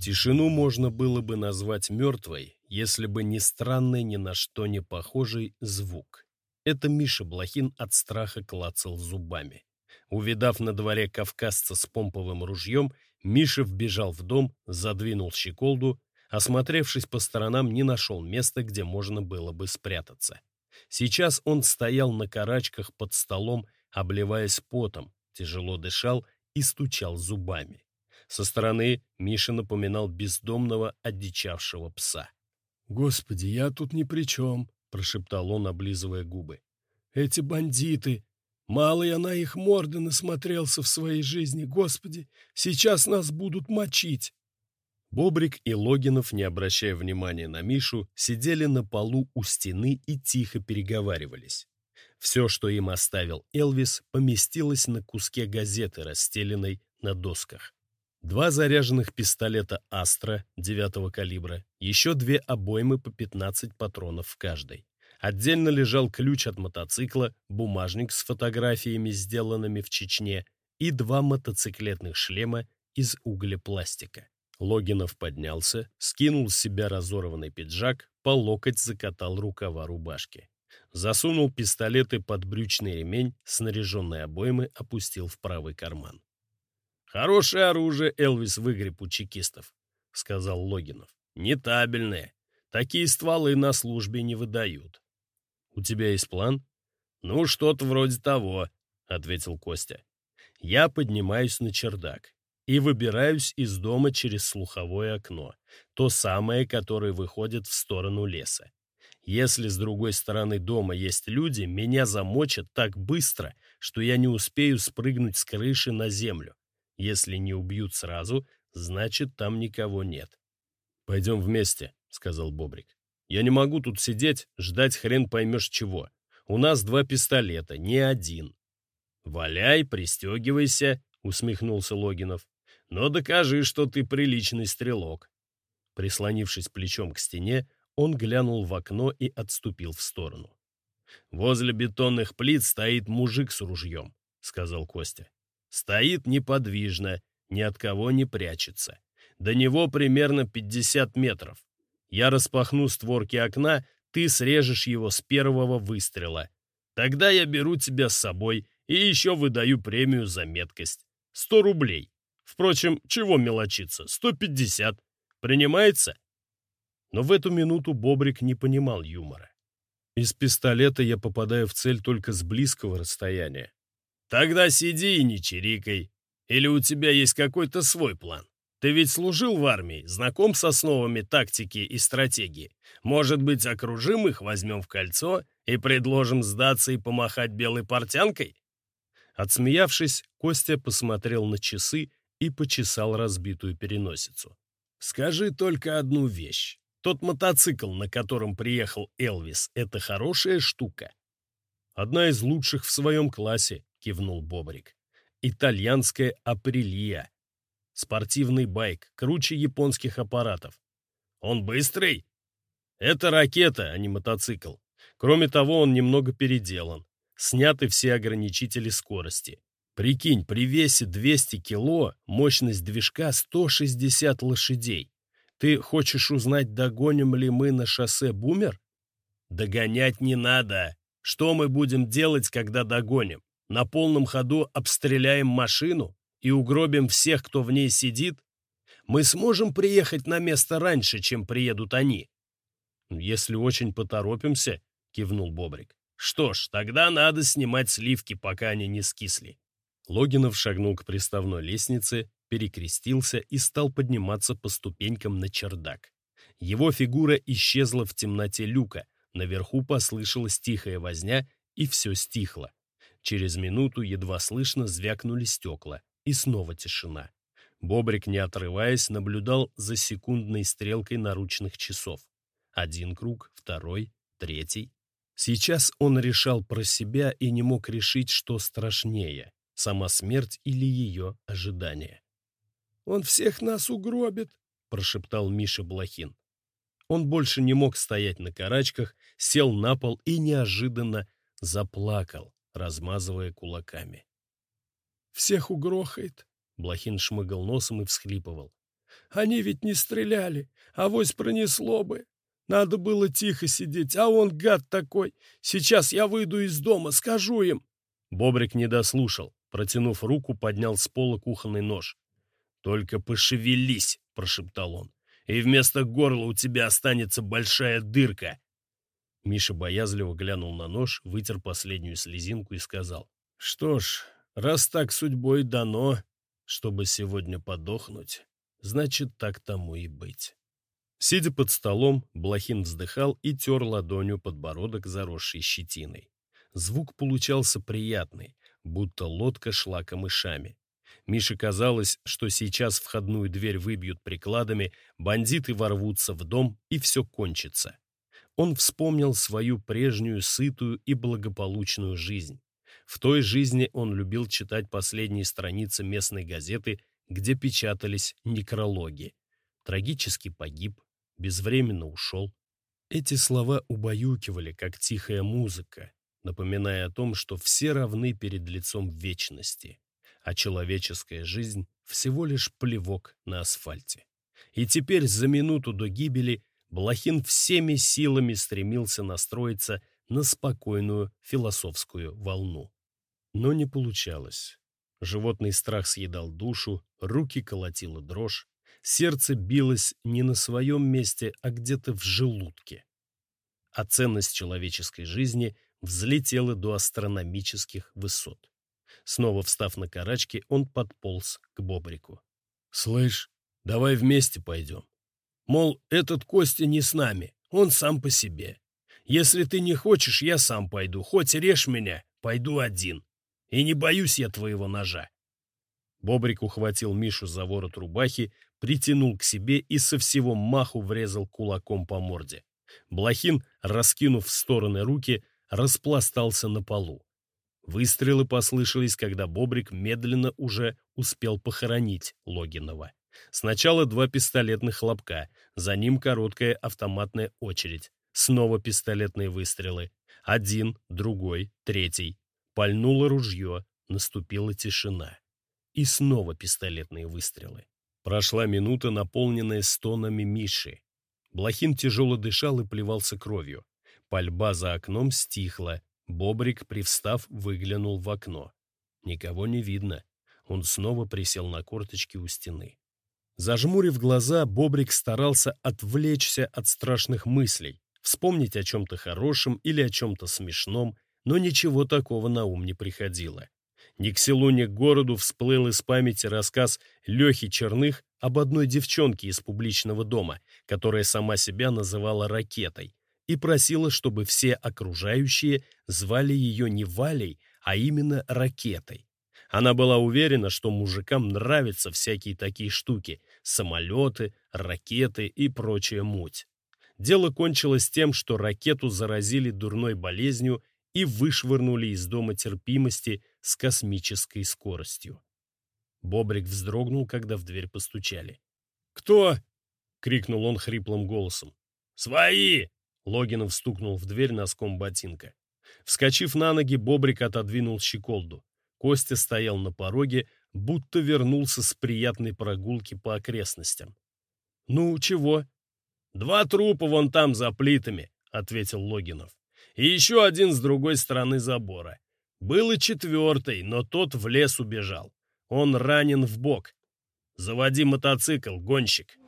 Тишину можно было бы назвать мертвой, если бы не странный ни на что не похожий звук. Это Миша Блохин от страха клацал зубами. Увидав на дворе кавказца с помповым ружьем, Миша вбежал в дом, задвинул щеколду, осмотревшись по сторонам, не нашел места, где можно было бы спрятаться. Сейчас он стоял на карачках под столом, обливаясь потом, тяжело дышал и стучал зубами. Со стороны Миша напоминал бездомного, одичавшего пса. «Господи, я тут ни при чем», — прошептал он, облизывая губы. «Эти бандиты! Мало я на их морды насмотрелся в своей жизни. Господи, сейчас нас будут мочить!» Бобрик и Логинов, не обращая внимания на Мишу, сидели на полу у стены и тихо переговаривались. Все, что им оставил Элвис, поместилось на куске газеты, расстеленной на досках. Два заряженных пистолета «Астра» 9 калибра, еще две обоймы по 15 патронов в каждой. Отдельно лежал ключ от мотоцикла, бумажник с фотографиями, сделанными в Чечне, и два мотоциклетных шлема из углепластика. Логинов поднялся, скинул с себя разорванный пиджак, по локоть закатал рукава рубашки. Засунул пистолеты под брючный ремень, снаряженные обоймы опустил в правый карман. «Хорошее оружие Элвис выгреб у чекистов», — сказал Логинов. «Нетабельное. Такие стволы на службе не выдают». «У тебя есть план?» «Ну, что-то вроде того», — ответил Костя. «Я поднимаюсь на чердак и выбираюсь из дома через слуховое окно, то самое, которое выходит в сторону леса. Если с другой стороны дома есть люди, меня замочат так быстро, что я не успею спрыгнуть с крыши на землю. Если не убьют сразу, значит, там никого нет. «Пойдем вместе», — сказал Бобрик. «Я не могу тут сидеть, ждать хрен поймешь чего. У нас два пистолета, не один». «Валяй, пристегивайся», — усмехнулся Логинов. «Но докажи, что ты приличный стрелок». Прислонившись плечом к стене, он глянул в окно и отступил в сторону. «Возле бетонных плит стоит мужик с ружьем», — сказал Костя. Стоит неподвижно, ни от кого не прячется. До него примерно 50 метров. Я распахну створки окна, ты срежешь его с первого выстрела. Тогда я беру тебя с собой и еще выдаю премию за меткость. 100 рублей. Впрочем, чего мелочиться? 150. Принимается? Но в эту минуту Бобрик не понимал юмора. Из пистолета я попадаю в цель только с близкого расстояния. Тогда сиди и не чирикай. Или у тебя есть какой-то свой план? Ты ведь служил в армии, знаком с основами тактики и стратегии. Может быть, окружим их, возьмем в кольцо и предложим сдаться и помахать белой портянкой?» Отсмеявшись, Костя посмотрел на часы и почесал разбитую переносицу. «Скажи только одну вещь. Тот мотоцикл, на котором приехал Элвис, это хорошая штука?» «Одна из лучших в своем классе», — кивнул Бобрик. «Итальянская апрелья. Спортивный байк, круче японских аппаратов. Он быстрый? Это ракета, а не мотоцикл. Кроме того, он немного переделан. Сняты все ограничители скорости. Прикинь, при весе 200 кило мощность движка 160 лошадей. Ты хочешь узнать, догоним ли мы на шоссе Бумер? Догонять не надо. Что мы будем делать, когда догоним? На полном ходу обстреляем машину и угробим всех, кто в ней сидит, мы сможем приехать на место раньше, чем приедут они. Если очень поторопимся, кивнул Бобрик. Что ж, тогда надо снимать сливки, пока они не скисли. Логинов шагнул к приставной лестнице, перекрестился и стал подниматься по ступенькам на чердак. Его фигура исчезла в темноте люка, наверху послышалась тихая возня, и все стихло. Через минуту едва слышно звякнули стекла, и снова тишина. Бобрик, не отрываясь, наблюдал за секундной стрелкой наручных часов. Один круг, второй, третий. Сейчас он решал про себя и не мог решить, что страшнее — сама смерть или ее ожидание. «Он всех нас угробит», — прошептал Миша Блохин. Он больше не мог стоять на карачках, сел на пол и неожиданно заплакал размазывая кулаками. «Всех угрохает!» Блохин шмыгал носом и всхлипывал. Они ведь не стреляли, а вось пронесло бы. Надо было тихо сидеть, а он гад такой. Сейчас я выйду из дома, скажу им. Бобрик не дослушал. Протянув руку, поднял с пола кухонный нож. «Только пошевелись!» — прошептал он. «И вместо горла у тебя останется большая дырка!» Миша боязливо глянул на нож, вытер последнюю слезинку и сказал. «Что ж, раз так судьбой дано, чтобы сегодня подохнуть, значит, так тому и быть». Сидя под столом, Блохин вздыхал и тер ладонью подбородок, заросший щетиной. Звук получался приятный, будто лодка шла камышами. Мише казалось, что сейчас входную дверь выбьют прикладами, бандиты ворвутся в дом, и все кончится. Он вспомнил свою прежнюю сытую и благополучную жизнь. В той жизни он любил читать последние страницы местной газеты, где печатались некрологи. Трагически погиб, безвременно ушел. Эти слова убаюкивали, как тихая музыка, напоминая о том, что все равны перед лицом вечности, а человеческая жизнь всего лишь плевок на асфальте. И теперь за минуту до гибели Блохин всеми силами стремился настроиться на спокойную философскую волну. Но не получалось. Животный страх съедал душу, руки колотила дрожь, сердце билось не на своем месте, а где-то в желудке. А ценность человеческой жизни взлетела до астрономических высот. Снова встав на карачки, он подполз к Бобрику. «Слышь, давай вместе пойдем. Мол, этот Костя не с нами, он сам по себе. Если ты не хочешь, я сам пойду, хоть режь меня, пойду один. И не боюсь я твоего ножа». Бобрик ухватил Мишу за ворот рубахи, притянул к себе и со всего маху врезал кулаком по морде. Блохин, раскинув в стороны руки, распластался на полу. Выстрелы послышались, когда Бобрик медленно уже успел похоронить Логинова. Сначала два пистолетных хлопка, за ним короткая автоматная очередь. Снова пистолетные выстрелы. Один, другой, третий. Пальнуло ружье, наступила тишина. И снова пистолетные выстрелы. Прошла минута, наполненная стонами Миши. Блохин тяжело дышал и плевался кровью. Пальба за окном стихла. Бобрик, привстав, выглянул в окно. Никого не видно. Он снова присел на корточки у стены. Зажмурив глаза, Бобрик старался отвлечься от страшных мыслей, вспомнить о чем-то хорошем или о чем-то смешном, но ничего такого на ум не приходило. Ни к селу, ни к городу всплыл из памяти рассказ Лехи Черных об одной девчонке из публичного дома, которая сама себя называла ракетой, и просила, чтобы все окружающие звали ее не Валей, а именно ракетой. Она была уверена, что мужикам нравятся всякие такие штуки — самолеты, ракеты и прочая муть. Дело кончилось тем, что ракету заразили дурной болезнью и вышвырнули из дома терпимости с космической скоростью. Бобрик вздрогнул, когда в дверь постучали. «Кто?» — крикнул он хриплым голосом. «Свои!» Логинов стукнул в дверь носком ботинка. Вскочив на ноги, Бобрик отодвинул щеколду. Костя стоял на пороге, будто вернулся с приятной прогулки по окрестностям. «Ну, чего?» «Два трупа вон там за плитами», — ответил Логинов. «И еще один с другой стороны забора. Был и четвертый, но тот в лес убежал. Он ранен в бок. Заводи мотоцикл, гонщик».